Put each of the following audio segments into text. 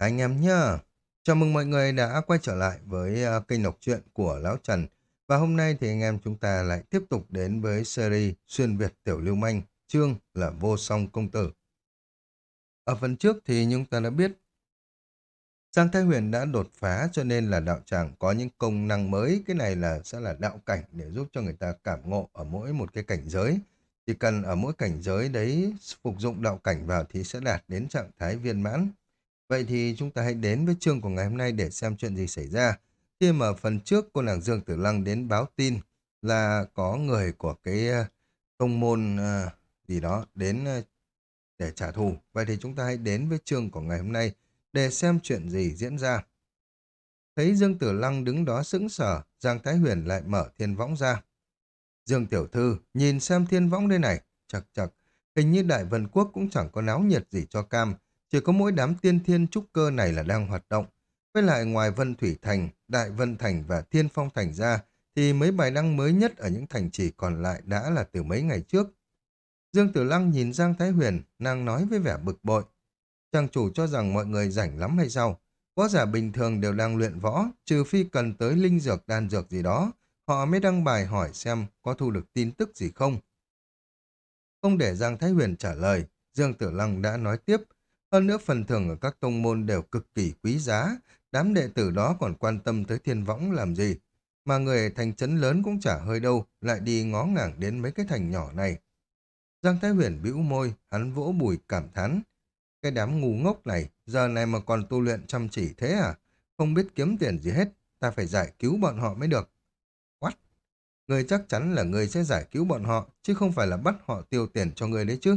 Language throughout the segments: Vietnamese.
Anh em nhá. Chào mừng mọi người đã quay trở lại với uh, kênh đọc truyện của Lão Trần. Và hôm nay thì anh em chúng ta lại tiếp tục đến với series Xuyên Việt Tiểu Lưu Manh, chương là Vô Song Công Tử. Ở phần trước thì chúng ta đã biết Giang Thái Huyền đã đột phá cho nên là đạo tràng có những công năng mới. Cái này là sẽ là đạo cảnh để giúp cho người ta cảm ngộ ở mỗi một cái cảnh giới. Chỉ cần ở mỗi cảnh giới đấy phục dụng đạo cảnh vào thì sẽ đạt đến trạng thái viên mãn. Vậy thì chúng ta hãy đến với chương của ngày hôm nay để xem chuyện gì xảy ra. Khi mà phần trước cô nàng Dương Tử Lăng đến báo tin là có người của cái ờ, công môn ờ, gì đó đến ờ, để trả thù. Vậy thì chúng ta hãy đến với chương của ngày hôm nay để xem chuyện gì diễn ra. Thấy Dương Tử Lăng đứng đó sững sờ, Giang Thái Huyền lại mở thiên võng ra. Dương Tiểu Thư, nhìn xem thiên võng đây này, chật chật, hình như Đại Vân Quốc cũng chẳng có náo nhiệt gì cho cam, chỉ có mỗi đám tiên thiên trúc cơ này là đang hoạt động. Với lại ngoài Vân Thủy Thành, Đại Vân Thành và Thiên Phong Thành ra, thì mấy bài đăng mới nhất ở những thành trì còn lại đã là từ mấy ngày trước. Dương Tử Lăng nhìn Giang Thái Huyền, nàng nói với vẻ bực bội. Chàng chủ cho rằng mọi người rảnh lắm hay sao? Võ giả bình thường đều đang luyện võ, trừ phi cần tới linh dược đan dược gì đó, họ mới đăng bài hỏi xem có thu được tin tức gì không. Không để Giang Thái Huyền trả lời, Dương Tử Lăng đã nói tiếp, hơn nữa phần thưởng ở các tông môn đều cực kỳ quý giá, đám đệ tử đó còn quan tâm tới thiên võng làm gì. Mà người thành trấn lớn cũng chả hơi đâu, lại đi ngó ngàng đến mấy cái thành nhỏ này. Giang Thái Huyền bĩu môi, hắn vỗ bùi cảm thán. Cái đám ngu ngốc này, giờ này mà còn tu luyện chăm chỉ thế à? Không biết kiếm tiền gì hết, ta phải giải cứu bọn họ mới được. What? Người chắc chắn là người sẽ giải cứu bọn họ, chứ không phải là bắt họ tiêu tiền cho người đấy chứ.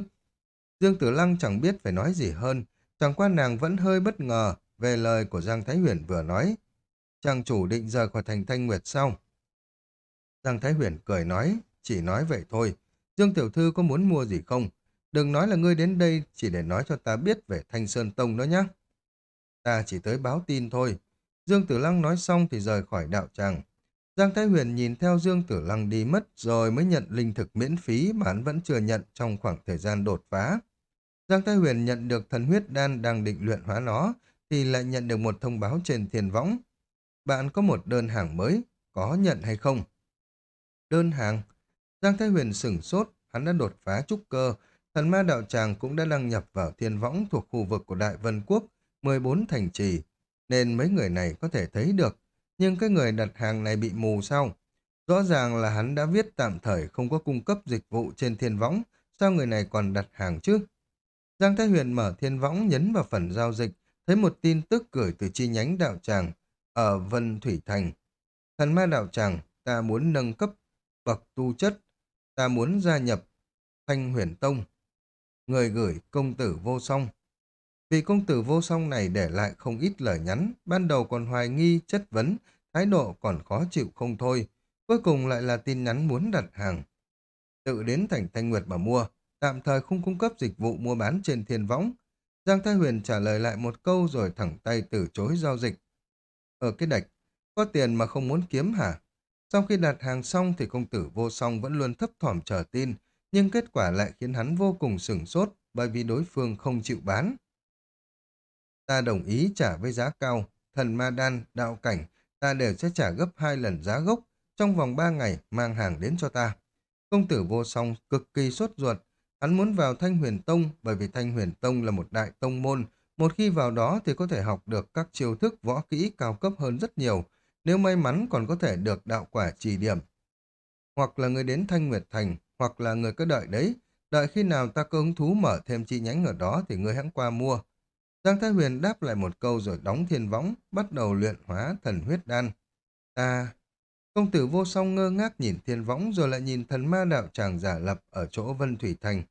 Dương Tử Lăng chẳng biết phải nói gì hơn, chẳng qua nàng vẫn hơi bất ngờ về lời của Giang Thái Huyền vừa nói. Chàng chủ định rời khỏi thành Thanh Nguyệt sau. Giang Thái Huyền cười nói, chỉ nói vậy thôi. Dương Tiểu Thư có muốn mua gì không? Đừng nói là ngươi đến đây chỉ để nói cho ta biết về Thanh Sơn Tông đó nhé. Ta chỉ tới báo tin thôi. Dương Tử Lăng nói xong thì rời khỏi đạo tràng. Giang Thái Huyền nhìn theo Dương Tử Lăng đi mất rồi mới nhận linh thực miễn phí mà hắn vẫn chưa nhận trong khoảng thời gian đột phá. Giang Thái Huyền nhận được thần huyết đan đang định luyện hóa nó, thì lại nhận được một thông báo trên thiền võng. Bạn có một đơn hàng mới, có nhận hay không? Đơn hàng? Giang Thái Huyền sửng sốt, hắn đã đột phá trúc cơ, thần ma đạo tràng cũng đã đăng nhập vào thiên võng thuộc khu vực của Đại Vân Quốc, 14 thành trì, nên mấy người này có thể thấy được. Nhưng cái người đặt hàng này bị mù sao? Rõ ràng là hắn đã viết tạm thời không có cung cấp dịch vụ trên thiên võng, sao người này còn đặt hàng chứ? Giang Thái Huyền mở thiên võng nhấn vào phần giao dịch, thấy một tin tức gửi từ chi nhánh đạo tràng ở Vân Thủy Thành. Thần ma đạo tràng, ta muốn nâng cấp bậc tu chất, ta muốn gia nhập Thanh Huyền Tông. Người gửi công tử vô song. Vì công tử vô song này để lại không ít lời nhắn, ban đầu còn hoài nghi, chất vấn, thái độ còn khó chịu không thôi. Cuối cùng lại là tin nhắn muốn đặt hàng. Tự đến thành Thanh Nguyệt mà mua, tạm thời không cung cấp dịch vụ mua bán trên thiên võng. Giang Thái Huyền trả lời lại một câu rồi thẳng tay từ chối giao dịch. Ở cái đạch, có tiền mà không muốn kiếm hả? Sau khi đặt hàng xong thì công tử vô song vẫn luôn thấp thỏm chờ tin, nhưng kết quả lại khiến hắn vô cùng sửng sốt bởi vì đối phương không chịu bán. Ta đồng ý trả với giá cao, thần ma đan, đạo cảnh, ta đều sẽ trả gấp hai lần giá gốc, trong vòng ba ngày mang hàng đến cho ta. Công tử vô song cực kỳ sốt ruột, Hắn muốn vào Thanh Huyền Tông bởi vì Thanh Huyền Tông là một đại tông môn. Một khi vào đó thì có thể học được các chiêu thức võ kỹ cao cấp hơn rất nhiều. Nếu may mắn còn có thể được đạo quả trì điểm. Hoặc là người đến Thanh Nguyệt Thành, hoặc là người cứ đợi đấy. Đợi khi nào ta có hứng thú mở thêm chi nhánh ở đó thì người hãng qua mua. Giang Thái Huyền đáp lại một câu rồi đóng thiên võng, bắt đầu luyện hóa thần huyết đan. Ta... Công tử vô song ngơ ngác nhìn thiên võng rồi lại nhìn thần ma đạo tràng giả lập ở chỗ Vân Thủy Thành.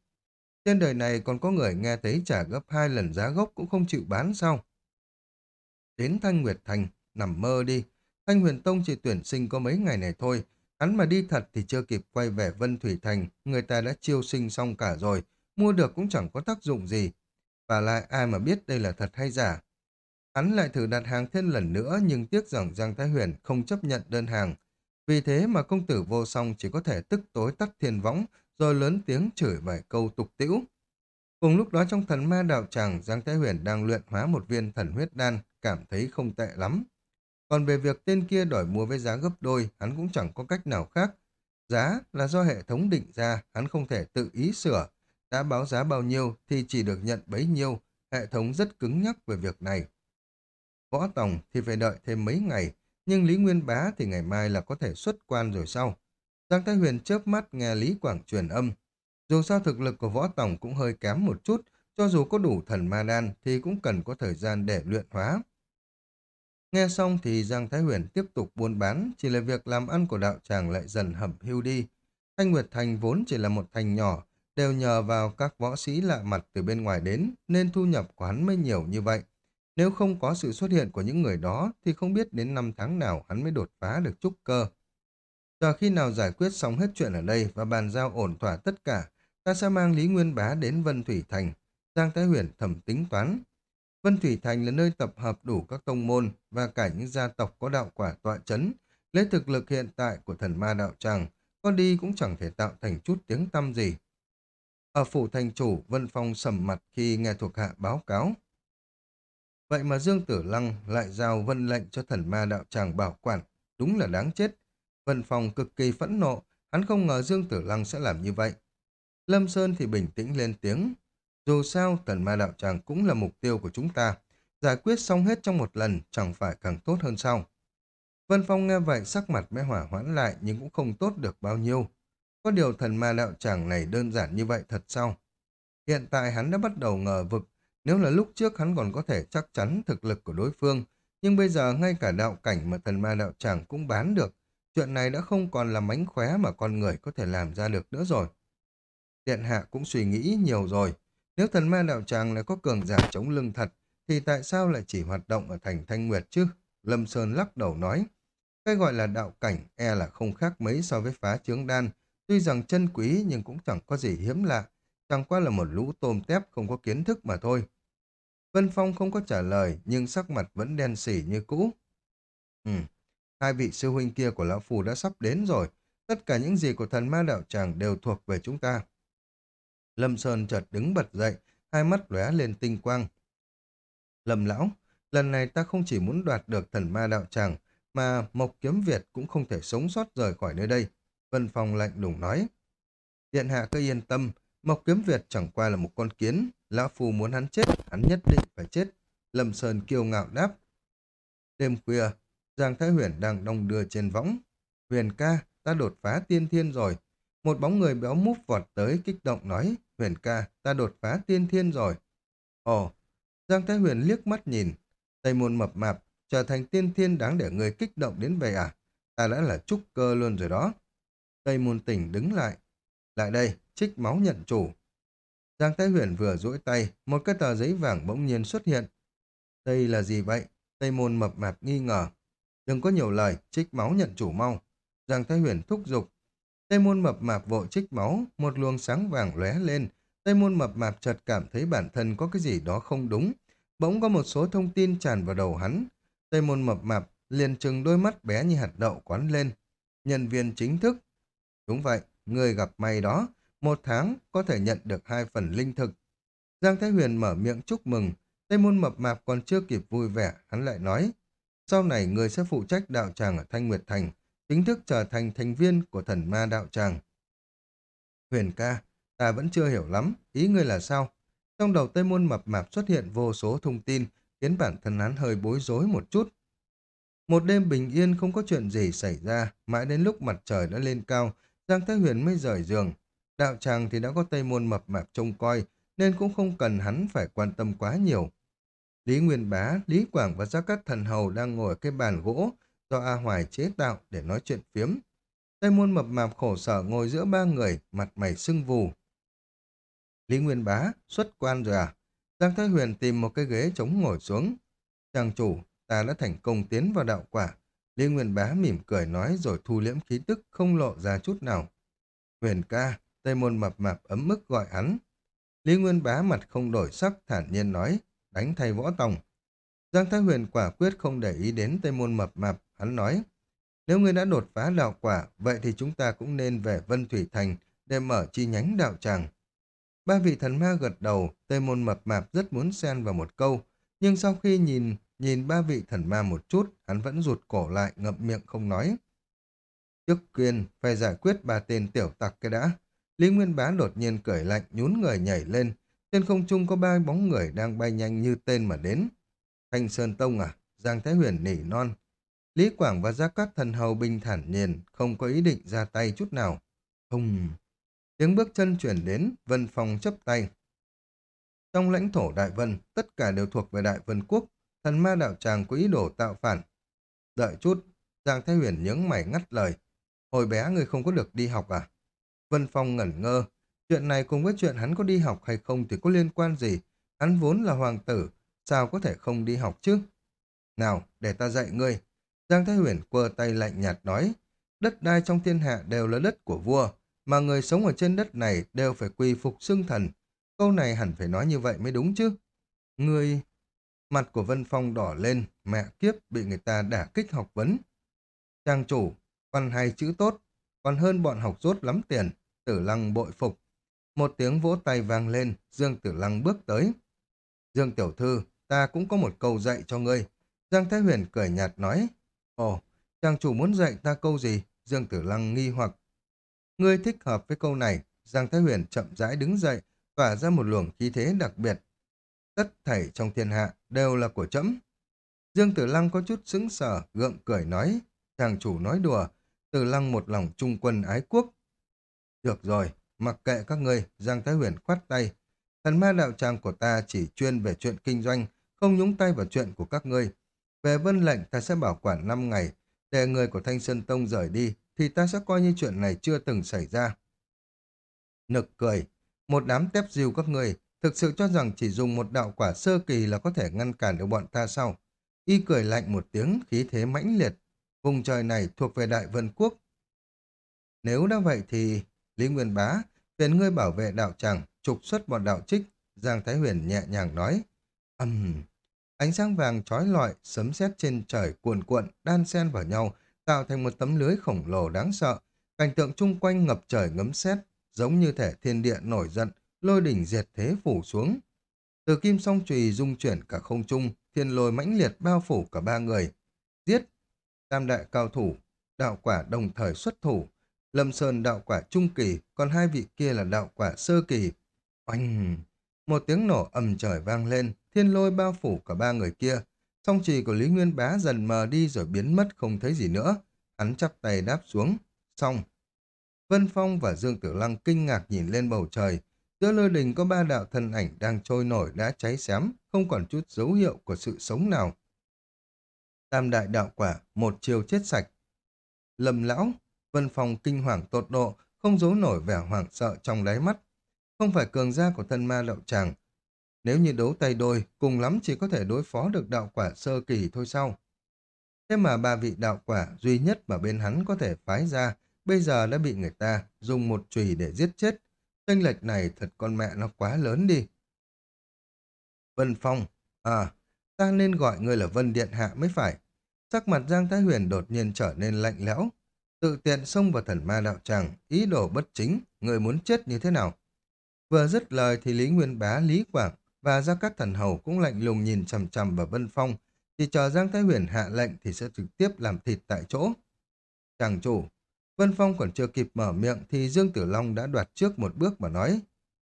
Trên đời này còn có người nghe thấy trả gấp hai lần giá gốc cũng không chịu bán sao? Đến Thanh Nguyệt Thành, nằm mơ đi. Thanh Huyền Tông chỉ tuyển sinh có mấy ngày này thôi. Hắn mà đi thật thì chưa kịp quay về Vân Thủy Thành. Người ta đã chiêu sinh xong cả rồi. Mua được cũng chẳng có tác dụng gì. Và lại ai mà biết đây là thật hay giả. Hắn lại thử đặt hàng thêm lần nữa nhưng tiếc rằng Giang Thái Huyền không chấp nhận đơn hàng. Vì thế mà công tử vô song chỉ có thể tức tối tắt thiên võng rồi lớn tiếng chửi vài câu tục tĩu. Cùng lúc đó trong thần ma đạo tràng, Giang Thái Huyền đang luyện hóa một viên thần huyết đan, cảm thấy không tệ lắm. Còn về việc tên kia đòi mua với giá gấp đôi, hắn cũng chẳng có cách nào khác. Giá là do hệ thống định ra, hắn không thể tự ý sửa. Đã báo giá bao nhiêu thì chỉ được nhận bấy nhiêu, hệ thống rất cứng nhắc về việc này. Võ Tòng thì phải đợi thêm mấy ngày, nhưng Lý Nguyên Bá thì ngày mai là có thể xuất quan rồi sau. Giang Thái Huyền chớp mắt nghe Lý Quảng truyền âm. Dù sao thực lực của Võ tổng cũng hơi kém một chút, cho dù có đủ thần ma đan thì cũng cần có thời gian để luyện hóa. Nghe xong thì Giang Thái Huyền tiếp tục buôn bán, chỉ là việc làm ăn của đạo tràng lại dần hẩm hưu đi. Thanh Nguyệt Thành vốn chỉ là một thành nhỏ, đều nhờ vào các võ sĩ lạ mặt từ bên ngoài đến, nên thu nhập của hắn mới nhiều như vậy. Nếu không có sự xuất hiện của những người đó, thì không biết đến năm tháng nào hắn mới đột phá được trúc cơ. Chờ khi nào giải quyết xong hết chuyện ở đây và bàn giao ổn thỏa tất cả, ta sẽ mang Lý Nguyên Bá đến Vân Thủy Thành. Giang Thái Huyền thẩm tính toán. Vân Thủy Thành là nơi tập hợp đủ các tông môn và cả những gia tộc có đạo quả tọa chấn. Lấy thực lực hiện tại của thần ma đạo tràng, con đi cũng chẳng thể tạo thành chút tiếng tăm gì. Ở phủ thành chủ, Vân Phong sầm mặt khi nghe thuộc hạ báo cáo. Vậy mà Dương Tử Lăng lại giao vân lệnh cho thần ma đạo tràng bảo quản, đúng là đáng chết. Vân Phong cực kỳ phẫn nộ, hắn không ngờ Dương Tử Lăng sẽ làm như vậy. Lâm Sơn thì bình tĩnh lên tiếng. Dù sao, thần ma đạo tràng cũng là mục tiêu của chúng ta. Giải quyết xong hết trong một lần chẳng phải càng tốt hơn sao. Vân Phong nghe vậy sắc mặt mới hỏa hoãn lại nhưng cũng không tốt được bao nhiêu. Có điều thần ma đạo tràng này đơn giản như vậy thật sao? Hiện tại hắn đã bắt đầu ngờ vực, nếu là lúc trước hắn còn có thể chắc chắn thực lực của đối phương, nhưng bây giờ ngay cả đạo cảnh mà thần ma đạo tràng cũng bán được, chuyện này đã không còn là mánh khóe mà con người có thể làm ra được nữa rồi. Điện hạ cũng suy nghĩ nhiều rồi, nếu thần ma đạo tràng lại có cường giả chống lưng thật, thì tại sao lại chỉ hoạt động ở thành Thanh Nguyệt chứ? Lâm Sơn lắc đầu nói, cái gọi là đạo cảnh e là không khác mấy so với phá trướng đan, Tuy rằng chân quý nhưng cũng chẳng có gì hiếm lạ, chẳng qua là một lũ tôm tép không có kiến thức mà thôi. Vân Phong không có trả lời nhưng sắc mặt vẫn đen xỉ như cũ. Ừ, hai vị sư huynh kia của Lão Phù đã sắp đến rồi. Tất cả những gì của thần ma đạo tràng đều thuộc về chúng ta. Lâm Sơn chợt đứng bật dậy, hai mắt lóe lên tinh quang. Lâm Lão, lần này ta không chỉ muốn đoạt được thần ma đạo tràng, mà Mộc Kiếm Việt cũng không thể sống sót rời khỏi nơi đây. Vân Phong lạnh lùng nói. Điện hạ cứ yên tâm, Mộc Kiếm Việt chẳng qua là một con kiến. Lão Phu muốn hắn chết, hắn nhất định phải chết. Lâm Sơn kiêu ngạo đáp. Đêm khuya, Giang Thái Huyền đang đong đưa trên võng. Huyền ca, ta đột phá tiên thiên rồi. Một bóng người béo múp vọt tới kích động nói. Huyền ca, ta đột phá tiên thiên rồi. Ồ, Giang Thái Huyền liếc mắt nhìn. Tây môn mập mạp, trở thành tiên thiên đáng để người kích động đến vậy à? Ta đã là trúc cơ luôn rồi đó. Tây môn tỉnh đứng lại. Lại đây, trích máu nhận chủ. Giang Thái Huyền vừa duỗi tay, một cái tờ giấy vàng bỗng nhiên xuất hiện. Đây là gì vậy? Tây môn mập mạp nghi ngờ. Đừng có nhiều lời, trích máu nhận chủ mau. Giang Thái Huyền thúc giục. Tây môn mập mạp vội trích máu, một luồng sáng vàng lóe lên. Tây môn mập mạp chợt cảm thấy bản thân có cái gì đó không đúng. Bỗng có một số thông tin tràn vào đầu hắn. Tây môn mập mạp liền trừng đôi mắt bé như hạt đậu quán lên. Nhân viên chính thức, Đúng vậy, người gặp may đó, một tháng có thể nhận được hai phần linh thực. Giang Thái Huyền mở miệng chúc mừng, Tây Môn Mập Mạp còn chưa kịp vui vẻ, hắn lại nói, sau này người sẽ phụ trách đạo tràng ở Thanh Nguyệt Thành, chính thức trở thành thành viên của thần ma đạo tràng. Huyền ca, ta vẫn chưa hiểu lắm, ý ngươi là sao? Trong đầu Tây Môn Mập Mạp xuất hiện vô số thông tin, khiến bản thân hắn hơi bối rối một chút. Một đêm bình yên không có chuyện gì xảy ra, mãi đến lúc mặt trời đã lên cao, Giang Thái Huyền mới rời giường. Đạo tràng thì đã có Tây Môn mập mạp trông coi, nên cũng không cần hắn phải quan tâm quá nhiều. Lý Nguyên Bá, Lý Quảng và Gia Cát Thần Hầu đang ngồi ở cái bàn gỗ do A Hoài chế tạo để nói chuyện phiếm. Tây Môn mập mạp khổ sở ngồi giữa ba người, mặt mày sưng vù. Lý Nguyên Bá, xuất quan rồi à? Giang Thái Huyền tìm một cái ghế chống ngồi xuống. Chàng chủ, ta đã thành công tiến vào đạo quả. Lý Nguyên Bá mỉm cười nói rồi thu liễm khí tức không lộ ra chút nào. Huyền ca, Tây Môn mập mạp ấm mức gọi hắn. Lý Nguyên Bá mặt không đổi sắc thản nhiên nói, đánh thay võ tòng. Giang Thái Huyền quả quyết không để ý đến Tây Môn mập mạp, hắn nói, nếu ngươi đã đột phá đạo quả, vậy thì chúng ta cũng nên về Vân Thủy Thành để mở chi nhánh đạo tràng. Ba vị thần ma gật đầu, Tây Môn mập mạp rất muốn xen vào một câu, nhưng sau khi nhìn nhìn ba vị thần ma một chút, hắn vẫn rụt cổ lại, ngậm miệng không nói. Trước quyền, phải giải quyết ba tên tiểu tặc cái đã. Lý Nguyên Bá đột nhiên cởi lạnh, nhún người nhảy lên. Trên không trung có ba bóng người đang bay nhanh như tên mà đến. Thanh Sơn Tông à? Giang Thái Huyền nỉ non. Lý Quảng và Gia Cát Thần Hầu bình thản nhiên, không có ý định ra tay chút nào. Hùng! Tiếng bước chân chuyển đến, Vân Phong chấp tay. Trong lãnh thổ Đại Vân, tất cả đều thuộc về Đại Vân Quốc, thần ma đạo tràng có ý đồ tạo phản. Đợi chút, Giang Thái Huyền nhướng mày ngắt lời. Hồi bé người không có được đi học à? Vân Phong ngẩn ngơ. Chuyện này cùng với chuyện hắn có đi học hay không thì có liên quan gì? Hắn vốn là hoàng tử, sao có thể không đi học chứ? Nào, để ta dạy ngươi. Giang Thái Huyền quơ tay lạnh nhạt nói. Đất đai trong thiên hạ đều là đất của vua, mà người sống ở trên đất này đều phải quy phục xưng thần. Câu này hẳn phải nói như vậy mới đúng chứ. Ngươi... Mặt của Vân Phong đỏ lên, mẹ kiếp bị người ta đả kích học vấn. Trang chủ, văn hay chữ tốt, còn hơn bọn học rốt lắm tiền, tử lăng bội phục. Một tiếng vỗ tay vang lên, Dương Tử Lăng bước tới. Dương Tiểu Thư, ta cũng có một câu dạy cho ngươi. Giang Thái Huyền cười nhạt nói. Ồ, chàng chủ muốn dạy ta câu gì? Dương Tử Lăng nghi hoặc. Ngươi thích hợp với câu này. Giang Thái Huyền chậm rãi đứng dậy, tỏa ra một luồng khí thế đặc biệt. Tất thảy trong thiên hạ đều là của trẫm. Dương Tử Lăng có chút sững sờ, gượng cười nói. Chàng chủ nói đùa, Tử Lăng một lòng trung quân ái quốc. Được rồi, mặc kệ các ngươi, Giang Thái Huyền khoát tay. Thần ma đạo tràng của ta chỉ chuyên về chuyện kinh doanh, không nhúng tay vào chuyện của các ngươi. Về vân lệnh ta sẽ bảo quản 5 ngày, để người của Thanh Sơn Tông rời đi, thì ta sẽ coi như chuyện này chưa từng xảy ra. Nực cười, một đám tép diêu các ngươi thực sự cho rằng chỉ dùng một đạo quả sơ kỳ là có thể ngăn cản được bọn ta sau. Y cười lạnh một tiếng, khí thế mãnh liệt. Vùng trời này thuộc về Đại Vân Quốc. Nếu đã vậy thì, Lý Nguyên Bá, phiền ngươi bảo vệ đạo tràng, trục xuất bọn đạo trích, Giang Thái Huyền nhẹ nhàng nói. Âm... um, ánh sáng vàng trói lọi, sấm sét trên trời cuồn cuộn, đan xen vào nhau, tạo thành một tấm lưới khổng lồ đáng sợ. Cảnh tượng chung quanh ngập trời ngấm sét, giống như thể thiên địa nổi giận, lôi đỉnh diệt thế phủ xuống. Từ kim song chùy dung chuyển cả không trung, thiên lôi mãnh liệt bao phủ cả ba người. Giết! Tam đại cao thủ, đạo quả đồng thời xuất thủ. Lâm Sơn đạo quả trung kỳ, còn hai vị kia là đạo quả sơ kỳ. Oanh! Một tiếng nổ ầm trời vang lên, thiên lôi bao phủ cả ba người kia. Song trì của Lý Nguyên Bá dần mờ đi rồi biến mất không thấy gì nữa. Hắn chắp tay đáp xuống. Xong. Vân Phong và Dương Tử Lăng kinh ngạc nhìn lên bầu trời. Giữa lôi đình có ba đạo thân ảnh đang trôi nổi đã cháy xém, không còn chút dấu hiệu của sự sống nào. Tam đại đạo quả, một chiều chết sạch. Lâm lão, Vân Phong kinh hoàng tột độ, không giấu nổi vẻ hoảng sợ trong đáy mắt. Không phải cường gia của thân ma đạo tràng. Nếu như đấu tay đôi, cùng lắm chỉ có thể đối phó được đạo quả sơ kỳ thôi sao? Thế mà ba vị đạo quả duy nhất mà bên hắn có thể phái ra, bây giờ đã bị người ta dùng một chùy để giết chết. Tranh lệch này thật con mẹ nó quá lớn đi. Vân Phong, à, ta nên gọi người là Vân Điện Hạ mới phải. Sắc mặt Giang Thái Huyền đột nhiên trở nên lạnh lẽo. Tự tiện xông vào thần ma đạo tràng, ý đồ bất chính, người muốn chết như thế nào? Vừa dứt lời thì Lý Nguyên Bá, Lý Quảng và Gia Cát Thần Hầu cũng lạnh lùng nhìn chằm chằm vào Vân Phong, chỉ chờ Giang Thái Huyền hạ lệnh thì sẽ trực tiếp làm thịt tại chỗ. Chàng chủ, Vân Phong còn chưa kịp mở miệng thì Dương Tử Long đã đoạt trước một bước mà nói.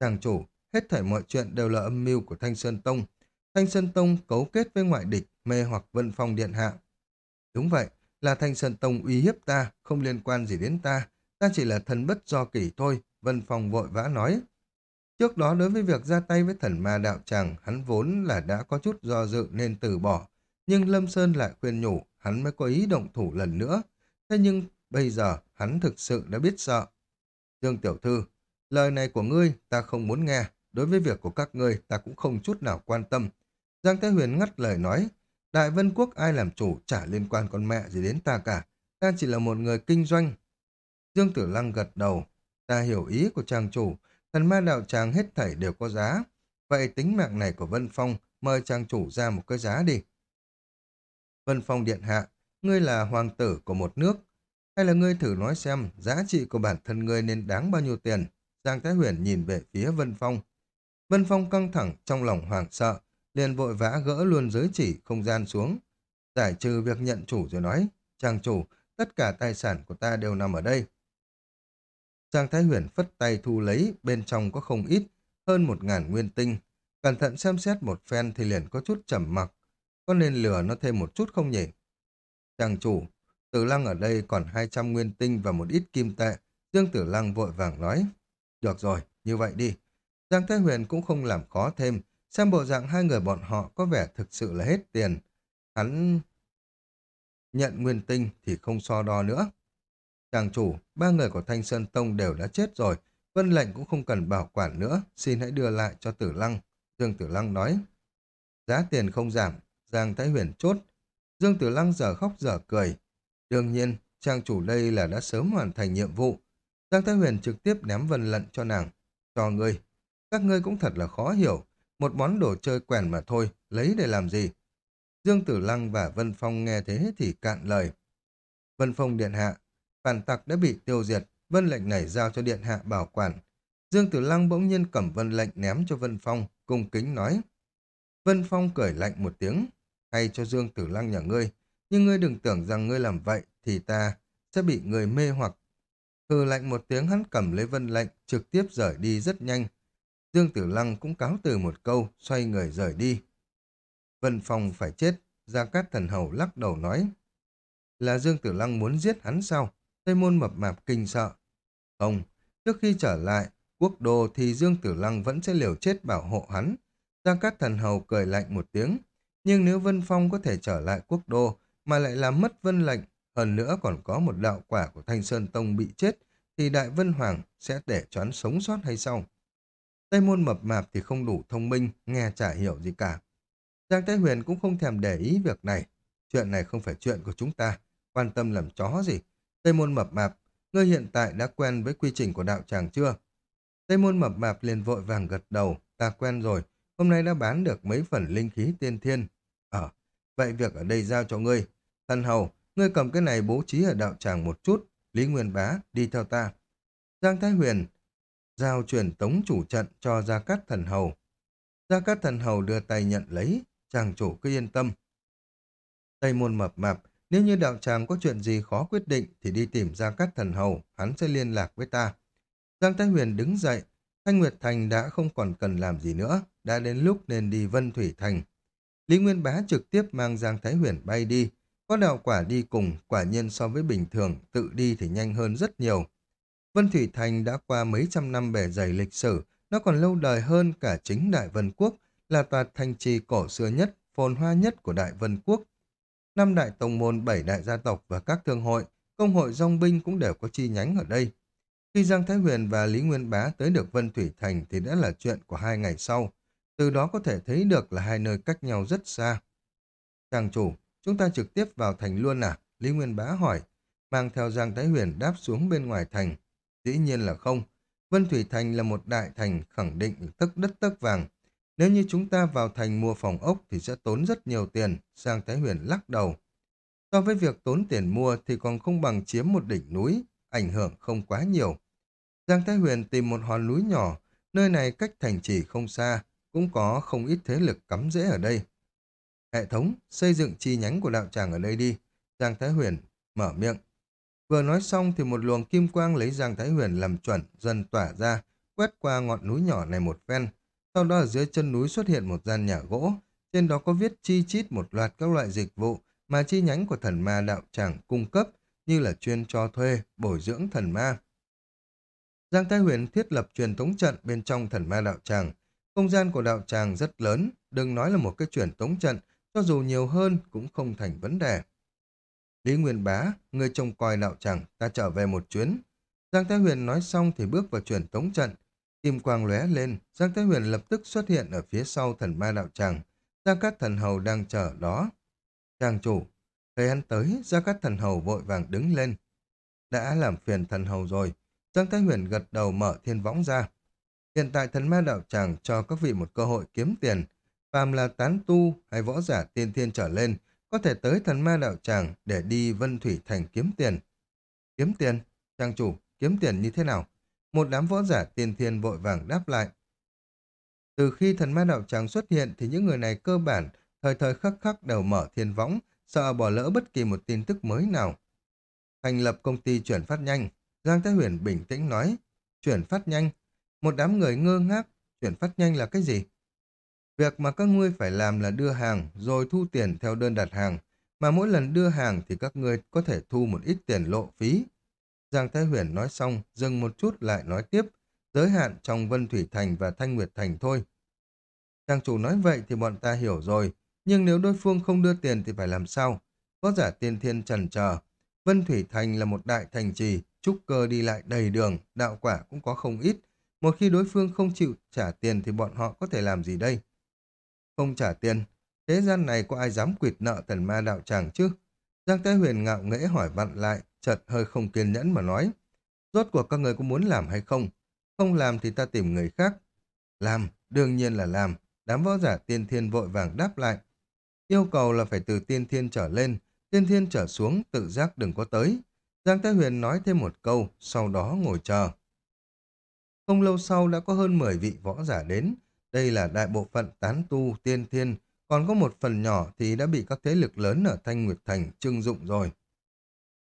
Chàng chủ, hết thảy mọi chuyện đều là âm mưu của Thanh Sơn Tông. Thanh Sơn Tông cấu kết với ngoại địch, mê hoặc Vân Phong Điện Hạ. Đúng vậy, là Thanh Sơn Tông uy hiếp ta, không liên quan gì đến ta. Ta chỉ là thần bất do kỷ thôi, Vân Phong vội vã nói. Trước đó đối với việc ra tay với thần ma đạo tràng, hắn vốn là đã có chút do dự nên từ bỏ. Nhưng Lâm Sơn lại khuyên nhủ, hắn mới có ý động thủ lần nữa. Thế nhưng bây giờ hắn thực sự đã biết sợ. Dương Tiểu Thư, lời này của ngươi ta không muốn nghe, đối với việc của các ngươi ta cũng không chút nào quan tâm. Giang thế Huyền ngắt lời nói, Đại Vân Quốc ai làm chủ chả liên quan con mẹ gì đến ta cả, ta chỉ là một người kinh doanh. Dương Tử Lăng gật đầu, ta hiểu ý của chàng chủ, thần ma đạo tràng hết thảy đều có giá. Vậy tính mạng này của Vân Phong, mời chàng chủ ra một cái giá đi. Vân Phong điện hạ, ngươi là hoàng tử của một nước, hay là ngươi thử nói xem giá trị của bản thân ngươi nên đáng bao nhiêu tiền? Giang Thái Huyền nhìn về phía Vân Phong. Vân Phong căng thẳng trong lòng hoảng sợ, liền vội vã gỡ luôn giới chỉ không gian xuống. Giải trừ việc nhận chủ rồi nói, chàng chủ, tất cả tài sản của ta đều nằm ở đây. Trang Thái Huyền phất tay thu lấy, bên trong có không ít, hơn một ngàn nguyên tinh. Cẩn thận xem xét một phen thì liền có chút trầm mặc. Có nên lừa nó thêm một chút không nhỉ? Chàng chủ, Tử Lăng ở đây còn 200 nguyên tinh và một ít kim tệ. Dương Tử Lăng vội vàng nói. Được rồi, như vậy đi. Giang Thái Huyền cũng không làm khó thêm. Xem bộ dạng hai người bọn họ có vẻ thực sự là hết tiền. Hắn nhận nguyên tinh thì không so đo nữa. Chàng chủ, ba người của Thanh Sơn Tông đều đã chết rồi. Vân lệnh cũng không cần bảo quản nữa. Xin hãy đưa lại cho Tử Lăng. Dương Tử Lăng nói. Giá tiền không giảm. Giang Thái Huyền chốt. Dương Tử Lăng giờ khóc giờ cười. Đương nhiên, trang chủ đây là đã sớm hoàn thành nhiệm vụ. Giang Thái Huyền trực tiếp ném vân lận cho nàng. Cho ngươi. Các ngươi cũng thật là khó hiểu. Một món đồ chơi quèn mà thôi, lấy để làm gì? Dương Tử Lăng và Vân Phong nghe thế thì cạn lời. Vân Phong điện hạ, phản tặc đã bị tiêu diệt, vân lệnh này giao cho điện hạ bảo quản. Dương Tử Lăng bỗng nhiên cầm vân lệnh ném cho Vân Phong, cung kính nói. Vân Phong cười lạnh một tiếng, hay cho Dương Tử Lăng nhà ngươi, nhưng ngươi đừng tưởng rằng ngươi làm vậy thì ta sẽ bị người mê hoặc. Hừ lạnh một tiếng hắn cầm lấy vân lệnh, trực tiếp rời đi rất nhanh. Dương Tử Lăng cũng cáo từ một câu, xoay người rời đi. Vân Phong phải chết, Gia Cát Thần Hầu lắc đầu nói. Là Dương Tử Lăng muốn giết hắn sao? Tây môn mập mạp kinh sợ. Không, trước khi trở lại, quốc đô thì Dương Tử Lăng vẫn sẽ liều chết bảo hộ hắn. Gia Cát Thần Hầu cười lạnh một tiếng. Nhưng nếu Vân Phong có thể trở lại quốc đô mà lại làm mất vân lệnh, hơn nữa còn có một đạo quả của Thanh Sơn Tông bị chết, thì Đại Vân Hoàng sẽ để cho hắn sống sót hay sao? Tây môn mập mạp thì không đủ thông minh, nghe chả hiểu gì cả. Giang Thái Huyền cũng không thèm để ý việc này. Chuyện này không phải chuyện của chúng ta, quan tâm làm chó gì. Tây môn mập mạp, ngươi hiện tại đã quen với quy trình của đạo tràng chưa? Tây môn mập mạp liền vội vàng gật đầu, ta quen rồi, hôm nay đã bán được mấy phần linh khí tiên thiên. Ờ, vậy việc ở đây giao cho ngươi. Thần hầu, ngươi cầm cái này bố trí ở đạo tràng một chút, Lý Nguyên Bá, đi theo ta. Giang Thái Huyền, giao truyền tống chủ trận cho Gia Cát Thần Hầu. Gia Cát Thần Hầu đưa tay nhận lấy, chàng chủ cứ yên tâm. Tây môn mập mạp, nếu như đạo tràng có chuyện gì khó quyết định thì đi tìm Gia Cát Thần Hầu, hắn sẽ liên lạc với ta. Giang Thái Huyền đứng dậy, Thanh Nguyệt Thành đã không còn cần làm gì nữa, đã đến lúc nên đi Vân Thủy Thành. Lý Nguyên Bá trực tiếp mang Giang Thái Huyền bay đi, có đạo quả đi cùng, quả nhiên so với bình thường, tự đi thì nhanh hơn rất nhiều. Vân Thủy Thành đã qua mấy trăm năm bể dày lịch sử, nó còn lâu đời hơn cả chính Đại Vân Quốc, là tòa thành trì cổ xưa nhất, phồn hoa nhất của Đại Vân Quốc. Năm đại tông môn, bảy đại gia tộc và các thương hội, công hội dòng binh cũng đều có chi nhánh ở đây. Khi Giang Thái Huyền và Lý Nguyên Bá tới được Vân Thủy Thành thì đã là chuyện của hai ngày sau. Từ đó có thể thấy được là hai nơi cách nhau rất xa. Chàng chủ, chúng ta trực tiếp vào thành luôn à? Lý Nguyên Bá hỏi, mang theo Giang Thái Huyền đáp xuống bên ngoài thành. Dĩ nhiên là không. Vân Thủy Thành là một đại thành khẳng định tức đất tấc vàng. Nếu như chúng ta vào thành mua phòng ốc thì sẽ tốn rất nhiều tiền, Giang Thái Huyền lắc đầu. So với việc tốn tiền mua thì còn không bằng chiếm một đỉnh núi, ảnh hưởng không quá nhiều. Giang Thái Huyền tìm một hòn núi nhỏ, nơi này cách thành trì không xa, cũng có không ít thế lực cắm rễ ở đây. Hệ thống, xây dựng chi nhánh của đạo tràng ở đây đi. Giang Thái Huyền mở miệng. Vừa nói xong thì một luồng kim quang lấy Giang Thái Huyền làm chuẩn, dần tỏa ra, quét qua ngọn núi nhỏ này một ven. Sau đó ở dưới chân núi xuất hiện một gian nhà gỗ, trên đó có viết chi chít một loạt các loại dịch vụ mà chi nhánh của thần ma đạo tràng cung cấp, như là chuyên cho thuê, bồi dưỡng thần ma. Giang Thái Huyền thiết lập truyền tống trận bên trong thần ma đạo tràng. Không gian của đạo tràng rất lớn, đừng nói là một cái truyền tống trận, cho dù nhiều hơn cũng không thành vấn đề. Lý Nguyên Bá, người trông coi đạo tràng, ta trở về một chuyến. Giang Thái Huyền nói xong thì bước vào truyền tống trận. Kim quang lóe lên, Giang Thái Huyền lập tức xuất hiện ở phía sau thần ma đạo tràng. Gia Cát Thần Hầu đang chờ đó. Tràng chủ, thấy hắn tới, Gia Cát Thần Hầu vội vàng đứng lên. Đã làm phiền thần hầu rồi. Giang Thái Huyền gật đầu mở thiên võng ra. Hiện tại thần ma đạo tràng cho các vị một cơ hội kiếm tiền. Phàm là tán tu hay võ giả tiên thiên trở lên, có thể tới thần ma đạo tràng để đi Vân Thủy Thành kiếm tiền. Kiếm tiền? Trang chủ, kiếm tiền như thế nào? Một đám võ giả tiên thiên vội vàng đáp lại. Từ khi thần ma đạo tràng xuất hiện thì những người này cơ bản thời thời khắc khắc đều mở thiên võng, sợ bỏ lỡ bất kỳ một tin tức mới nào. Thành lập công ty chuyển phát nhanh, Giang Thái Huyền bình tĩnh nói, chuyển phát nhanh. Một đám người ngơ ngác, chuyển phát nhanh là cái gì? Việc mà các ngươi phải làm là đưa hàng rồi thu tiền theo đơn đặt hàng, mà mỗi lần đưa hàng thì các ngươi có thể thu một ít tiền lộ phí. Giang Thái Huyền nói xong, dừng một chút lại nói tiếp, giới hạn trong Vân Thủy Thành và Thanh Nguyệt Thành thôi. Trang chủ nói vậy thì bọn ta hiểu rồi, nhưng nếu đối phương không đưa tiền thì phải làm sao? Có giả tiên thiên trần chờ. Vân Thủy Thành là một đại thành trì, trúc cơ đi lại đầy đường, đạo quả cũng có không ít. Một khi đối phương không chịu trả tiền thì bọn họ có thể làm gì đây? Không trả tiền, thế gian này có ai dám quỵt nợ thần ma đạo tràng chứ? Giang Thái Huyền ngạo nghễ hỏi vặn lại, chợt hơi không kiên nhẫn mà nói. Rốt cuộc các người có muốn làm hay không? Không làm thì ta tìm người khác. Làm, đương nhiên là làm. Đám võ giả tiên thiên vội vàng đáp lại. Yêu cầu là phải từ tiên thiên trở lên, tiên thiên trở xuống, tự giác đừng có tới. Giang Thái Huyền nói thêm một câu, sau đó ngồi chờ. Không lâu sau đã có hơn 10 vị võ giả đến. Đây là đại bộ phận tán tu, tiên thiên, còn có một phần nhỏ thì đã bị các thế lực lớn ở Thanh Nguyệt Thành trưng dụng rồi.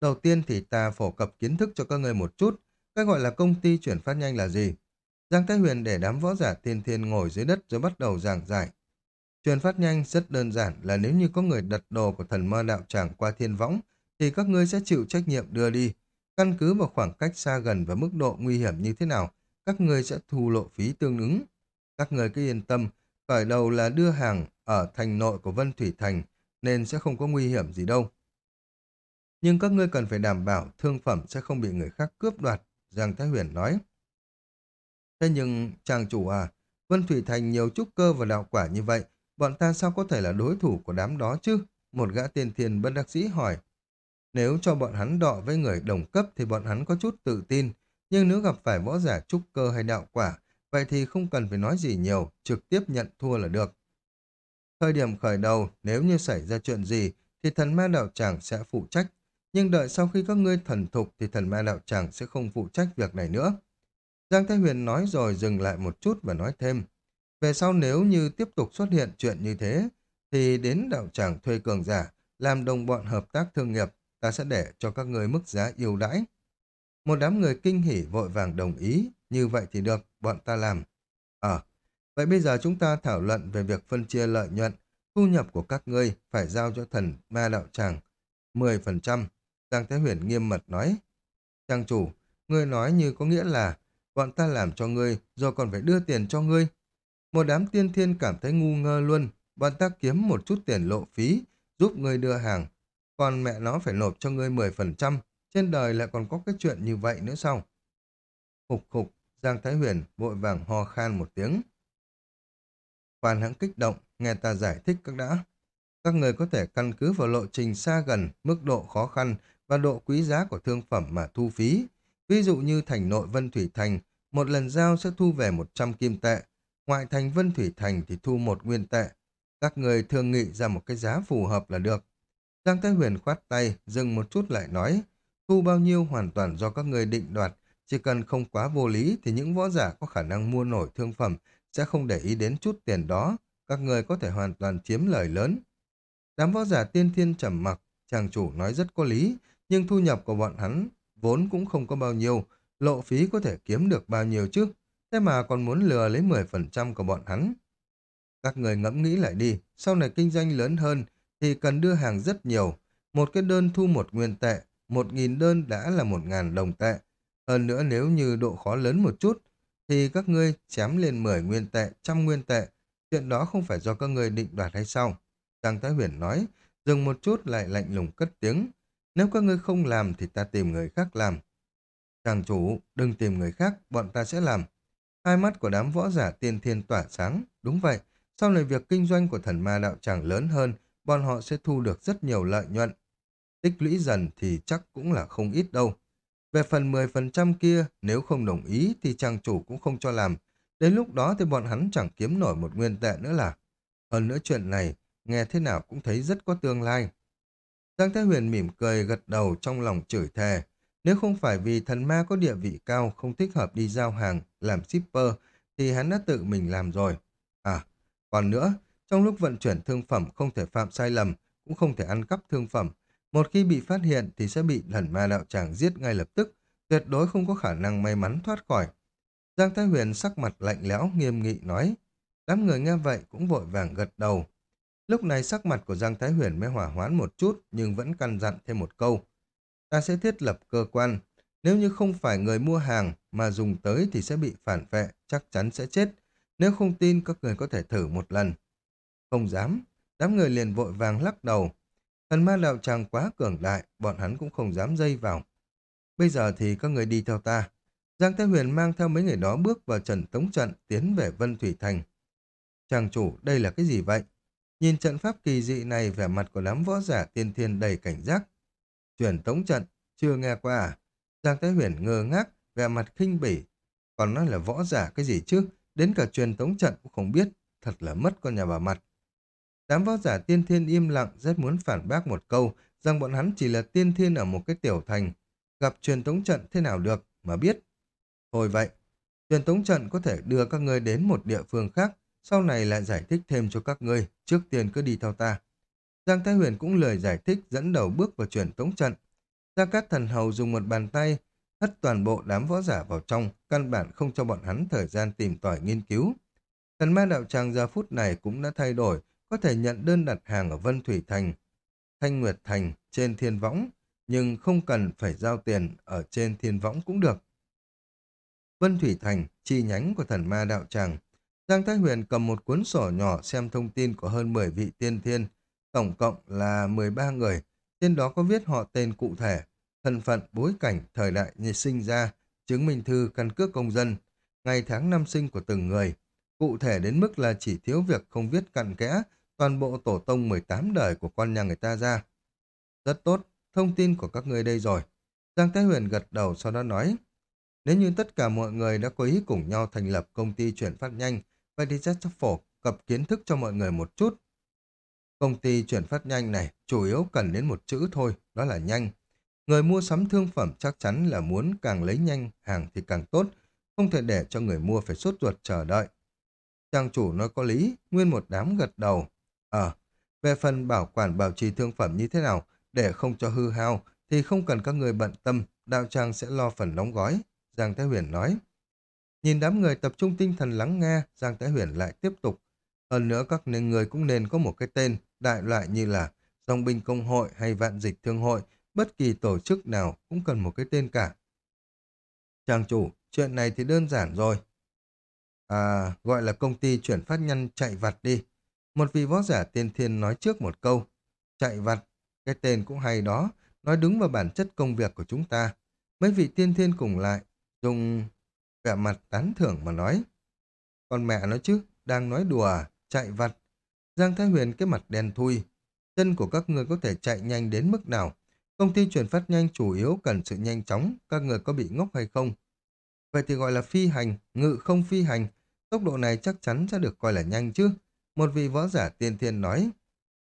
Đầu tiên thì ta phổ cập kiến thức cho các người một chút. Cái gọi là công ty chuyển phát nhanh là gì? Giang Thái Huyền để đám võ giả tiên thiên ngồi dưới đất rồi bắt đầu giảng giải. Truyền phát nhanh rất đơn giản là nếu như có người đặt đồ của thần mơ đạo tràng qua thiên võng, thì các ngươi sẽ chịu trách nhiệm đưa đi. Căn cứ vào khoảng cách xa gần và mức độ nguy hiểm như thế nào, các ngươi sẽ thu lộ phí tương ứng. Các người cứ yên tâm, khởi đầu là đưa hàng ở thành nội của Vân Thủy Thành, nên sẽ không có nguy hiểm gì đâu. Nhưng các ngươi cần phải đảm bảo thương phẩm sẽ không bị người khác cướp đoạt, Giang Thái Huyền nói. Thế nhưng, chàng chủ à, Vân Thủy Thành nhiều trúc cơ và đạo quả như vậy, bọn ta sao có thể là đối thủ của đám đó chứ? Một gã tiên thiên bất đắc sĩ hỏi. Nếu cho bọn hắn đọ với người đồng cấp thì bọn hắn có chút tự tin, nhưng nếu gặp phải võ giả trúc cơ hay đạo quả, vậy thì không cần phải nói gì nhiều, trực tiếp nhận thua là được. Thời điểm khởi đầu, nếu như xảy ra chuyện gì, thì thần ma đạo tràng sẽ phụ trách, nhưng đợi sau khi các ngươi thần thục thì thần ma đạo tràng sẽ không phụ trách việc này nữa. Giang Thái Huyền nói rồi dừng lại một chút và nói thêm. Về sau nếu như tiếp tục xuất hiện chuyện như thế, thì đến đạo tràng thuê cường giả, làm đồng bọn hợp tác thương nghiệp, ta sẽ để cho các người mức giá ưu đãi. Một đám người kinh hỉ vội vàng đồng ý, như vậy thì được, bọn ta làm. Ờ, vậy bây giờ chúng ta thảo luận về việc phân chia lợi nhuận, thu nhập của các ngươi phải giao cho thần ma đạo tràng 10%. Giang Thế Huyền nghiêm mật nói. Trang chủ, ngươi nói như có nghĩa là bọn ta làm cho ngươi rồi còn phải đưa tiền cho ngươi. Một đám tiên thiên cảm thấy ngu ngơ luôn, bọn ta kiếm một chút tiền lộ phí, giúp ngươi đưa hàng, còn mẹ nó phải nộp cho ngươi 10%, trên đời lại còn có cái chuyện như vậy nữa sao? Khục khục, Giang Thái Huyền vội vàng ho khan một tiếng. Khoan hãng kích động, nghe ta giải thích các đã. Các người có thể căn cứ vào lộ trình xa gần, mức độ khó khăn và độ quý giá của thương phẩm mà thu phí. Ví dụ như thành nội Vân Thủy Thành, một lần giao sẽ thu về 100 kim tệ, ngoại thành Vân Thủy Thành thì thu một nguyên tệ. Các người thương nghị ra một cái giá phù hợp là được. Giang Thái Huyền khoát tay, dừng một chút lại nói, thu bao nhiêu hoàn toàn do các người định đoạt, chỉ cần không quá vô lý thì những võ giả có khả năng mua nổi thương phẩm sẽ không để ý đến chút tiền đó, các người có thể hoàn toàn chiếm lời lớn. Đám võ giả tiên thiên trầm mặc, chàng chủ nói rất có lý, nhưng thu nhập của bọn hắn vốn cũng không có bao nhiêu, lộ phí có thể kiếm được bao nhiêu chứ, thế mà còn muốn lừa lấy 10% của bọn hắn. Các người ngẫm nghĩ lại đi, sau này kinh doanh lớn hơn thì cần đưa hàng rất nhiều, một cái đơn thu một nguyên tệ, một nghìn đơn đã là một ngàn đồng tệ. Hơn nữa nếu như độ khó lớn một chút, thì các ngươi chém lên 10 nguyên tệ, trăm nguyên tệ. Chuyện đó không phải do các ngươi định đoạt hay sao? Giang Thái Huyền nói, dừng một chút lại lạnh lùng cất tiếng. Nếu các ngươi không làm thì ta tìm người khác làm. Chàng chủ, đừng tìm người khác, bọn ta sẽ làm. Hai mắt của đám võ giả tiên thiên tỏa sáng. Đúng vậy, sau này việc kinh doanh của thần ma đạo tràng lớn hơn, bọn họ sẽ thu được rất nhiều lợi nhuận. Tích lũy dần thì chắc cũng là không ít đâu. Về phần 10% kia, nếu không đồng ý thì trang chủ cũng không cho làm. Đến lúc đó thì bọn hắn chẳng kiếm nổi một nguyên tệ nữa là. Hơn nữa chuyện này, nghe thế nào cũng thấy rất có tương lai. Giang Thái Huyền mỉm cười gật đầu trong lòng chửi thề. Nếu không phải vì thần ma có địa vị cao, không thích hợp đi giao hàng, làm shipper, thì hắn đã tự mình làm rồi. À, còn nữa, trong lúc vận chuyển thương phẩm không thể phạm sai lầm, cũng không thể ăn cắp thương phẩm. Một khi bị phát hiện thì sẽ bị thần ma đạo tràng giết ngay lập tức, tuyệt đối không có khả năng may mắn thoát khỏi. Giang Thái Huyền sắc mặt lạnh lẽo nghiêm nghị nói. Đám người nghe vậy cũng vội vàng gật đầu. Lúc này sắc mặt của Giang Thái Huyền mới hỏa hoãn một chút nhưng vẫn căn dặn thêm một câu. Ta sẽ thiết lập cơ quan. Nếu như không phải người mua hàng mà dùng tới thì sẽ bị phản vệ, chắc chắn sẽ chết. Nếu không tin các người có thể thử một lần. Không dám. Đám người liền vội vàng lắc đầu. Thần ma đạo tràng quá cường đại, bọn hắn cũng không dám dây vào. Bây giờ thì các người đi theo ta. Giang Thái Huyền mang theo mấy người đó bước vào trần tống trận tiến về Vân Thủy Thành. Chàng chủ, đây là cái gì vậy? Nhìn trận pháp kỳ dị này vẻ mặt của đám võ giả tiên thiên đầy cảnh giác. Truyền tống trận, chưa nghe qua à? Giang Thái Huyền ngơ ngác, vẻ mặt khinh bỉ. Còn nói là võ giả cái gì chứ? Đến cả truyền tống trận cũng không biết. Thật là mất con nhà bà mặt. Đám võ giả tiên thiên im lặng rất muốn phản bác một câu rằng bọn hắn chỉ là tiên thiên ở một cái tiểu thành. Gặp truyền tống trận thế nào được mà biết. Thôi vậy, truyền tống trận có thể đưa các ngươi đến một địa phương khác, sau này lại giải thích thêm cho các ngươi, trước tiên cứ đi theo ta. Giang Thái Huyền cũng lời giải thích dẫn đầu bước vào truyền tống trận. Gia Cát Thần Hầu dùng một bàn tay hất toàn bộ đám võ giả vào trong, căn bản không cho bọn hắn thời gian tìm tòi nghiên cứu. Thần ma đạo tràng giờ phút này cũng đã thay đổi, có thể nhận đơn đặt hàng ở Vân Thủy Thành, Thanh Nguyệt Thành, trên Thiên Võng, nhưng không cần phải giao tiền ở trên Thiên Võng cũng được. Vân Thủy Thành, chi nhánh của thần ma đạo tràng. Giang Thái Huyền cầm một cuốn sổ nhỏ xem thông tin của hơn 10 vị tiên thiên, tổng cộng là 13 người, trên đó có viết họ tên cụ thể, thân phận, bối cảnh, thời đại như sinh ra, chứng minh thư, căn cước công dân, ngày tháng năm sinh của từng người. Cụ thể đến mức là chỉ thiếu việc không viết cặn kẽ toàn bộ tổ tông 18 đời của con nhà người ta ra. Rất tốt, thông tin của các người đây rồi. Giang Thái Huyền gật đầu sau đó nói, nếu như tất cả mọi người đã có ý cùng nhau thành lập công ty chuyển phát nhanh, vậy thì rất phổ cập kiến thức cho mọi người một chút. Công ty chuyển phát nhanh này chủ yếu cần đến một chữ thôi, đó là nhanh. Người mua sắm thương phẩm chắc chắn là muốn càng lấy nhanh hàng thì càng tốt, không thể để cho người mua phải sốt ruột chờ đợi. Trang chủ nói có lý, nguyên một đám gật đầu. Ờ, về phần bảo quản bảo trì thương phẩm như thế nào, để không cho hư hao, thì không cần các người bận tâm, đạo trang sẽ lo phần đóng gói. Giang Thái Huyền nói. Nhìn đám người tập trung tinh thần lắng nghe, Giang Thái Huyền lại tiếp tục. Hơn nữa các nên người cũng nên có một cái tên đại loại như là dòng binh công hội hay vạn dịch thương hội, bất kỳ tổ chức nào cũng cần một cái tên cả. Trang chủ, chuyện này thì đơn giản rồi. À, gọi là công ty chuyển phát nhân chạy vặt đi. Một vị võ giả tiên thiên nói trước một câu. Chạy vặt, cái tên cũng hay đó, nói đúng vào bản chất công việc của chúng ta. Mấy vị tiên thiên cùng lại, dùng vẻ mặt tán thưởng mà nói. Con mẹ nói chứ, đang nói đùa, à? chạy vặt. Giang Thái Huyền cái mặt đen thui. Chân của các người có thể chạy nhanh đến mức nào? Công ty chuyển phát nhanh chủ yếu cần sự nhanh chóng, các người có bị ngốc hay không? Vậy thì gọi là phi hành, ngự không phi hành. Tốc độ này chắc chắn sẽ được coi là nhanh chứ. Một vị võ giả tiên thiên nói.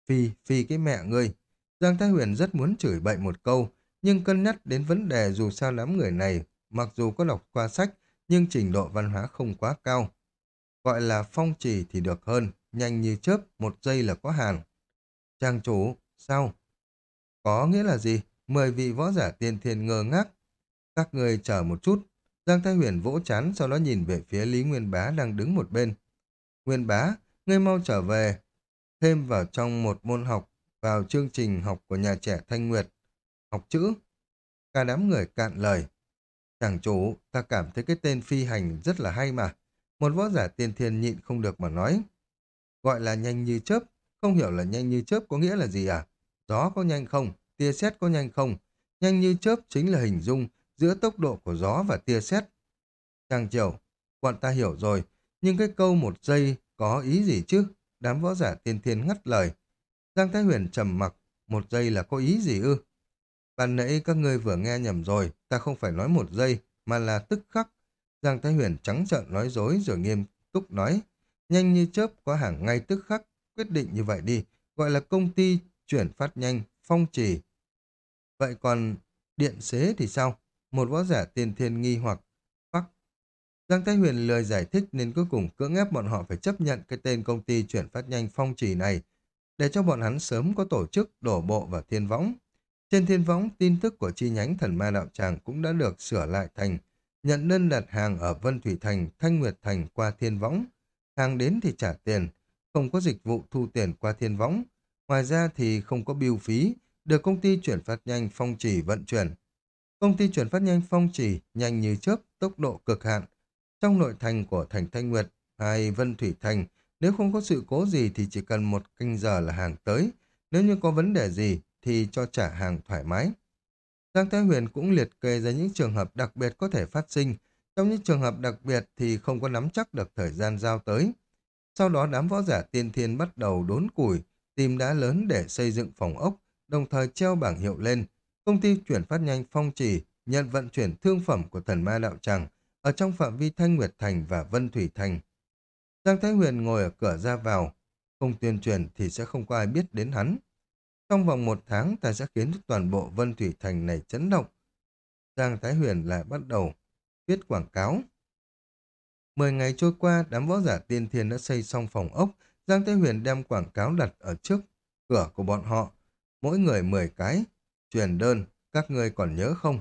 Phi, phi cái mẹ ngươi. Giang Thái Huyền rất muốn chửi bậy một câu, nhưng cân nhắc đến vấn đề dù sao đám người này, mặc dù có đọc qua sách, nhưng trình độ văn hóa không quá cao. Gọi là phong trì thì được hơn, nhanh như chớp, một giây là có hàng. Trang chủ, sao? Có nghĩa là gì? Mười vị võ giả tiên thiên ngơ ngác. Các người chờ một chút. Giang Thái Huyền vỗ chán sau đó nhìn về phía Lý Nguyên Bá đang đứng một bên. Nguyên Bá, ngươi mau trở về. Thêm vào trong một môn học, vào chương trình học của nhà trẻ Thanh Nguyệt. Học chữ. Cả đám người cạn lời. Chàng chủ, ta cảm thấy cái tên phi hành rất là hay mà. Một võ giả tiên thiên nhịn không được mà nói. Gọi là nhanh như chớp, không hiểu là nhanh như chớp có nghĩa là gì à? Gió có nhanh không? Tia sét có nhanh không? Nhanh như chớp chính là hình dung giữa tốc độ của gió và tia sét. Trang triều, bọn ta hiểu rồi, nhưng cái câu một giây có ý gì chứ? Đám võ giả tiên thiên ngắt lời. Giang Thái Huyền trầm mặc, một giây là có ý gì ư? Ban nãy các ngươi vừa nghe nhầm rồi, ta không phải nói một giây, mà là tức khắc. Giang Thái Huyền trắng trợn nói dối rồi nghiêm túc nói. Nhanh như chớp có hàng ngay tức khắc, quyết định như vậy đi, gọi là công ty chuyển phát nhanh, phong trì. Vậy còn điện xế thì sao? Một võ giả tiên thiên nghi hoặc Bắc. Giang Thái Huyền lời giải thích nên cuối cùng cưỡng ép bọn họ phải chấp nhận cái tên công ty chuyển phát nhanh phong trì này để cho bọn hắn sớm có tổ chức đổ bộ vào thiên võng. Trên thiên võng, tin tức của chi nhánh thần ma đạo tràng cũng đã được sửa lại thành nhận đơn đặt hàng ở Vân Thủy Thành, Thanh Nguyệt Thành qua thiên võng. Hàng đến thì trả tiền, không có dịch vụ thu tiền qua thiên võng. Ngoài ra thì không có biêu phí, được công ty chuyển phát nhanh phong trì vận chuyển. Công ty chuyển phát nhanh phong chỉ nhanh như chớp, tốc độ cực hạn. Trong nội thành của thành Thanh Nguyệt hay Vân Thủy Thành, nếu không có sự cố gì thì chỉ cần một canh giờ là hàng tới. Nếu như có vấn đề gì thì cho trả hàng thoải mái. Giang Thái Huyền cũng liệt kê ra những trường hợp đặc biệt có thể phát sinh. Trong những trường hợp đặc biệt thì không có nắm chắc được thời gian giao tới. Sau đó đám võ giả tiên thiên bắt đầu đốn củi, tìm đá lớn để xây dựng phòng ốc, đồng thời treo bảng hiệu lên. Công ty chuyển phát nhanh phong trì nhận vận chuyển thương phẩm của thần ma đạo tràng ở trong phạm vi Thanh Nguyệt Thành và Vân Thủy Thành. Giang Thái Huyền ngồi ở cửa ra vào, không tuyên truyền thì sẽ không có ai biết đến hắn. Trong vòng một tháng ta sẽ khiến toàn bộ Vân Thủy Thành này chấn động. Giang Thái Huyền lại bắt đầu viết quảng cáo. Mười ngày trôi qua, đám võ giả tiên thiên đã xây xong phòng ốc. Giang Thái Huyền đem quảng cáo đặt ở trước cửa của bọn họ. Mỗi người mười cái. Truyền đơn, các ngươi còn nhớ không?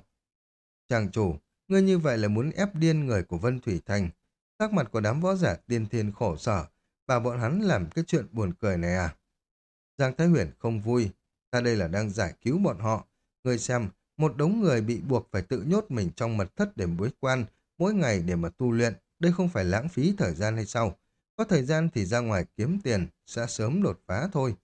Chàng chủ, ngươi như vậy là muốn ép điên người của Vân Thủy Thành. Sắc mặt của đám võ giả tiên thiên khổ sở, và bọn hắn làm cái chuyện buồn cười này à? Giang Thái Huyền không vui, ta đây là đang giải cứu bọn họ. Ngươi xem, một đống người bị buộc phải tự nhốt mình trong mật thất để bối quan, mỗi ngày để mà tu luyện, đây không phải lãng phí thời gian hay sao? Có thời gian thì ra ngoài kiếm tiền, sẽ sớm đột phá thôi.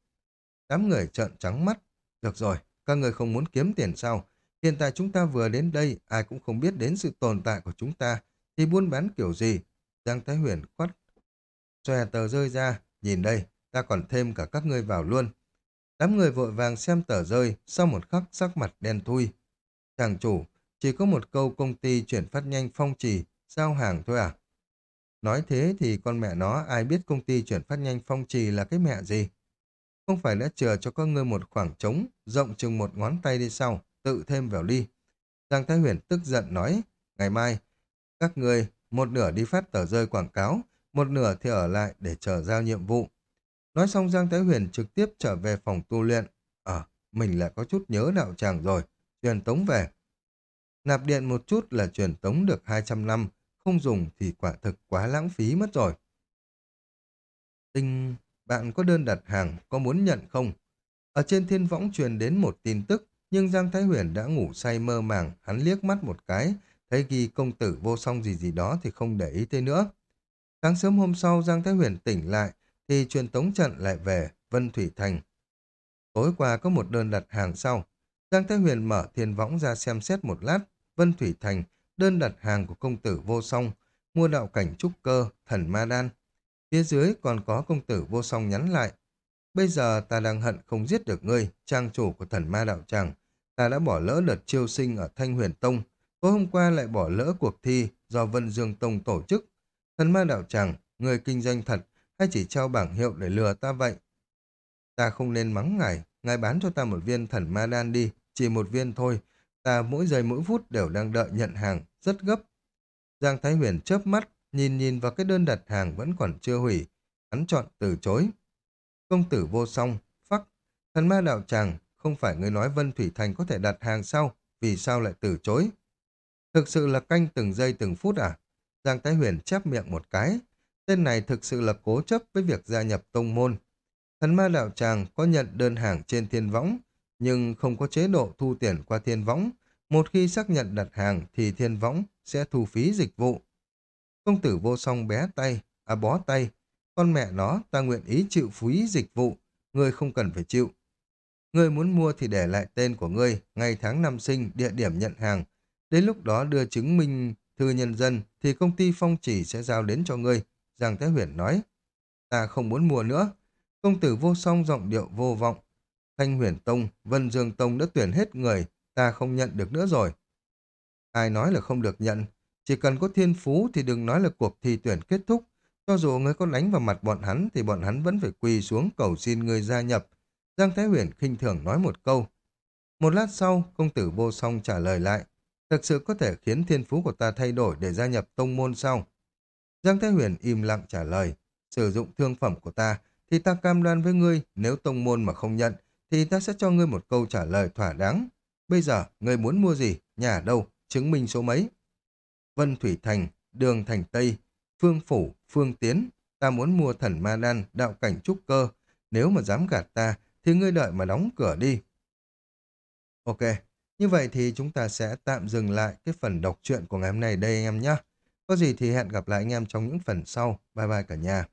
Đám người trợn trắng mắt. Được rồi, các người không muốn kiếm tiền sao? Hiện tại chúng ta vừa đến đây, ai cũng không biết đến sự tồn tại của chúng ta, thì buôn bán kiểu gì? Giang Thái Huyền khoát. Xòe tờ rơi ra, nhìn đây, ta còn thêm cả các ngươi vào luôn. Đám người vội vàng xem tờ rơi, sau một khắc sắc mặt đen thui. Chàng chủ, chỉ có một câu công ty chuyển phát nhanh phong trì, giao hàng thôi à? Nói thế thì con mẹ nó ai biết công ty chuyển phát nhanh phong trì là cái mẹ gì? Không phải đã chờ cho các ngươi một khoảng trống, rộng chừng một ngón tay đi sau, tự thêm vào đi. Giang Thái Huyền tức giận nói, ngày mai, các ngươi một nửa đi phát tờ rơi quảng cáo, một nửa thì ở lại để chờ giao nhiệm vụ. Nói xong Giang Thái Huyền trực tiếp trở về phòng tu luyện. Ờ, mình lại có chút nhớ đạo tràng rồi, truyền tống về. Nạp điện một chút là truyền tống được 200 năm, không dùng thì quả thực quá lãng phí mất rồi. Tinh, bạn có đơn đặt hàng, có muốn nhận không? Ở trên thiên võng truyền đến một tin tức, nhưng Giang Thái Huyền đã ngủ say mơ màng, hắn liếc mắt một cái, thấy ghi công tử vô song gì gì đó thì không để ý tới nữa. Sáng sớm hôm sau Giang Thái Huyền tỉnh lại, thì truyền tống trận lại về Vân Thủy Thành. Tối qua có một đơn đặt hàng sau. Giang Thái Huyền mở thiên võng ra xem xét một lát. Vân Thủy Thành, đơn đặt hàng của công tử vô song, mua đạo cảnh trúc cơ, thần ma đan. Phía dưới còn có công tử vô song nhắn lại. Bây giờ ta đang hận không giết được ngươi, trang chủ của thần ma đạo tràng. Ta đã bỏ lỡ đợt chiêu sinh ở Thanh Huyền Tông. Tối hôm qua lại bỏ lỡ cuộc thi do Vân Dương Tông tổ chức. Thần ma đạo tràng, người kinh doanh thật, hay chỉ trao bảng hiệu để lừa ta vậy? Ta không nên mắng ngài, ngài bán cho ta một viên thần ma đan đi, chỉ một viên thôi. Ta mỗi giây mỗi phút đều đang đợi nhận hàng, rất gấp. Giang Thái Huyền chớp mắt, nhìn nhìn vào cái đơn đặt hàng vẫn còn chưa hủy. Hắn chọn từ chối. Công tử vô song, phắc, thần ma đạo tràng, không phải người nói Vân Thủy Thành có thể đặt hàng sau, vì sao lại từ chối? Thực sự là canh từng giây từng phút à? Giang Thái Huyền chép miệng một cái, Tên này thực sự là cố chấp với việc gia nhập tông môn. Thần ma đạo tràng có nhận đơn hàng trên thiên võng, nhưng không có chế độ thu tiền qua thiên võng. Một khi xác nhận đặt hàng thì thiên võng sẽ thu phí dịch vụ. Công tử vô song bé tay, à bó tay. Con mẹ nó, ta nguyện ý chịu phí dịch vụ, ngươi không cần phải chịu. Ngươi muốn mua thì để lại tên của ngươi, ngày tháng năm sinh, địa điểm nhận hàng. Đến lúc đó đưa chứng minh thư nhân dân thì công ty phong chỉ sẽ giao đến cho ngươi. Giang Thái Huyền nói, ta không muốn mua nữa. Công tử vô song giọng điệu vô vọng. Thanh Huyền Tông, Vân Dương Tông đã tuyển hết người, ta không nhận được nữa rồi. Ai nói là không được nhận, chỉ cần có thiên phú thì đừng nói là cuộc thi tuyển kết thúc. Cho dù người có đánh vào mặt bọn hắn thì bọn hắn vẫn phải quỳ xuống cầu xin người gia nhập. Giang Thái Huyền khinh thường nói một câu. Một lát sau, công tử vô song trả lời lại. Thực sự có thể khiến thiên phú của ta thay đổi để gia nhập tông môn sau. Giang Thái Huyền im lặng trả lời. Sử dụng thương phẩm của ta thì ta cam đoan với ngươi nếu tông môn mà không nhận thì ta sẽ cho ngươi một câu trả lời thỏa đáng. Bây giờ, ngươi muốn mua gì, nhà đâu, chứng minh số mấy. Vân Thủy Thành, Đường Thành Tây, Phương Phủ, Phương Tiến, ta muốn mua thần ma đan, đạo cảnh trúc cơ. Nếu mà dám gạt ta, thì ngươi đợi mà đóng cửa đi. Ok, như vậy thì chúng ta sẽ tạm dừng lại cái phần đọc truyện của ngày hôm nay đây anh em nhé. Có gì thì hẹn gặp lại anh em trong những phần sau. Bye bye cả nhà.